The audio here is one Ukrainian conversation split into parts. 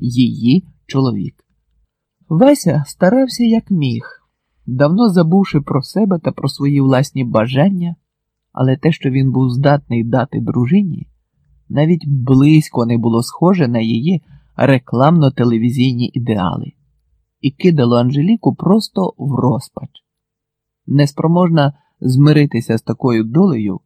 її чоловік. Вася старався як міг, давно забувши про себе та про свої власні бажання, але те, що він був здатний дати дружині, навіть близько не було схоже на її рекламно-телевізійні ідеали, і кидало Анжеліку просто в розпач. Неспроможна змиритися з такою долею,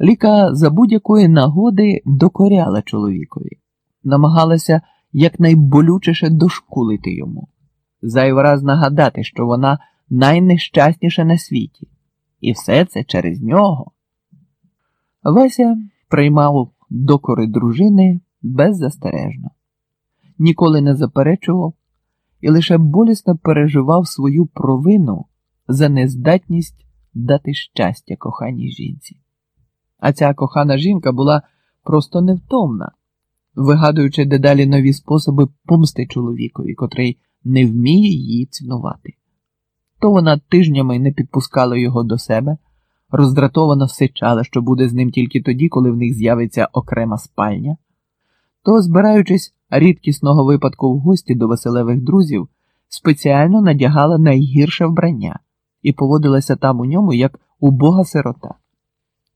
Ліка за будь-якої нагоди докоряла чоловікові, намагалася якнайболючіше дошкулити йому, зайвий раз нагадати, що вона найнещасніша на світі, і все це через нього. Вася приймав докори дружини беззастережно, ніколи не заперечував і лише болісно переживав свою провину за нездатність дати щастя коханій жінці. А ця кохана жінка була просто невтомна, вигадуючи дедалі нові способи помсти чоловікові, котрий не вміє її цінувати. То вона тижнями не підпускала його до себе, роздратовано сичала, що буде з ним тільки тоді, коли в них з'явиться окрема спальня, то, збираючись рідкісного випадку в гості до веселевих друзів, спеціально надягала найгірше вбрання і поводилася там у ньому як убога сирота.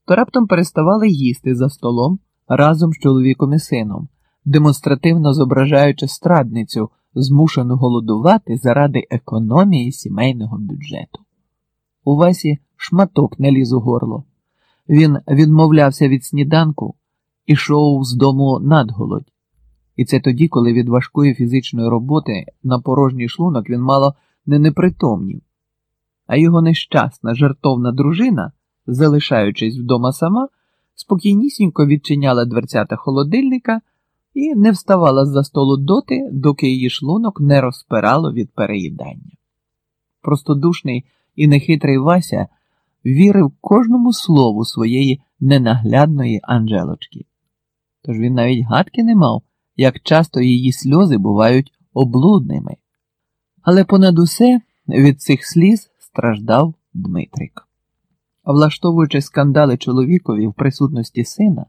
То раптом переставали їсти за столом разом з чоловіком і сином, демонстративно зображаючи страдницю, змушену голодувати заради економії сімейного бюджету. У Васі шматок не ліз у горло. Він відмовлявся від сніданку і йшов з дому надголодь. І це тоді, коли від важкої фізичної роботи на порожній шлунок він мало не непритомнів, а його нещасна жартовна дружина, залишаючись вдома сама, спокійнісінько відчиняла дверцята холодильника і не вставала з-за столу доти, доки її шлунок не розпирало від переїдання. Простодушний і нехитрий Вася вірив кожному слову своєї ненаглядної Анжелочки. Тож він навіть гадки не мав, як часто її сльози бувають облудними. Але понад усе від цих сліз страждав Дмитрик. Влаштовуючи скандали чоловікові в присутності сина,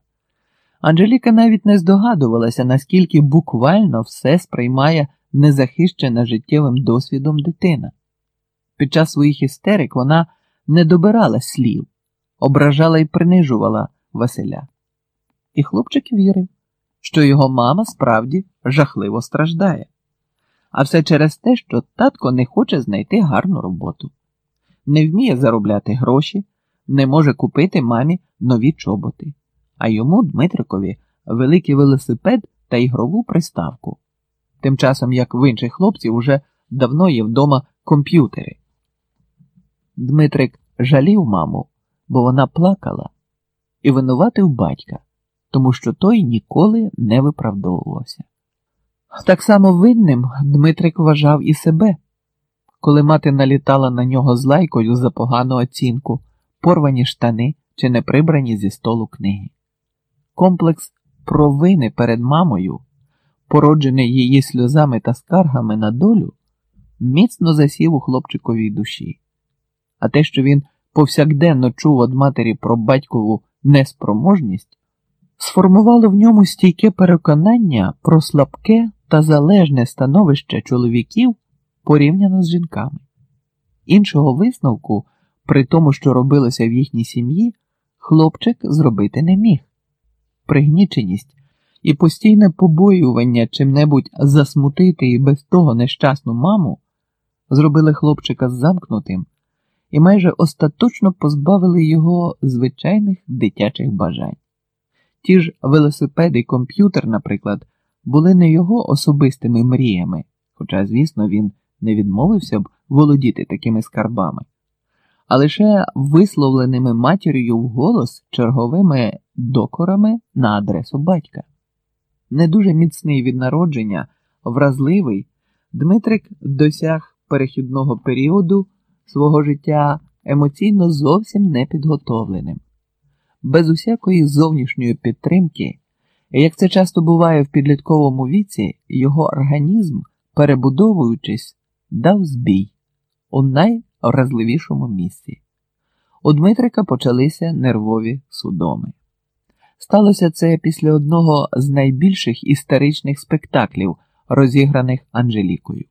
Анжеліка навіть не здогадувалася, наскільки буквально все сприймає незахищена життєвим досвідом дитина. Під час своїх істерик вона не добирала слів, ображала і принижувала Василя. І хлопчик вірив, що його мама справді жахливо страждає, а все через те, що татко не хоче знайти гарну роботу, не вміє заробляти гроші, не може купити мамі нові чоботи, а йому, Дмитрикові, великий велосипед та ігрову приставку. Тим часом, як в інших хлопців, уже давно є вдома комп'ютери. Дмитрик жалів маму, бо вона плакала, і винуватив батька, тому що той ніколи не виправдовувався. Так само винним Дмитрик вважав і себе, коли мати налітала на нього з лайкою за погану оцінку, порвані штани чи не прибрані зі столу книги. Комплекс провини перед мамою, породжений її сльозами та скаргами на долю, міцно засів у хлопчиковій душі а те, що він повсякденно чув від матері про батькову неспроможність, сформувало в ньому стійке переконання про слабке та залежне становище чоловіків порівняно з жінками. Іншого висновку, при тому, що робилося в їхній сім'ї, хлопчик зробити не міг. Пригніченість і постійне побоювання чим-небудь засмутити і без того нещасну маму зробили хлопчика замкнутим і майже остаточно позбавили його звичайних дитячих бажань. Ті ж велосипеди і комп'ютер, наприклад, були не його особистими мріями, хоча, звісно, він не відмовився б володіти такими скарбами, а лише висловленими матір'ю вголос черговими докорами на адресу батька. Не дуже міцний від народження, вразливий, Дмитрик досяг перехідного періоду свого життя емоційно зовсім непідготовленим, без усякої зовнішньої підтримки, як це часто буває в підлітковому віці, його організм, перебудовуючись, дав збій у найвразливішому місці. У Дмитрика почалися нервові судоми. Сталося це після одного з найбільших історичних спектаклів, розіграних Анжелікою.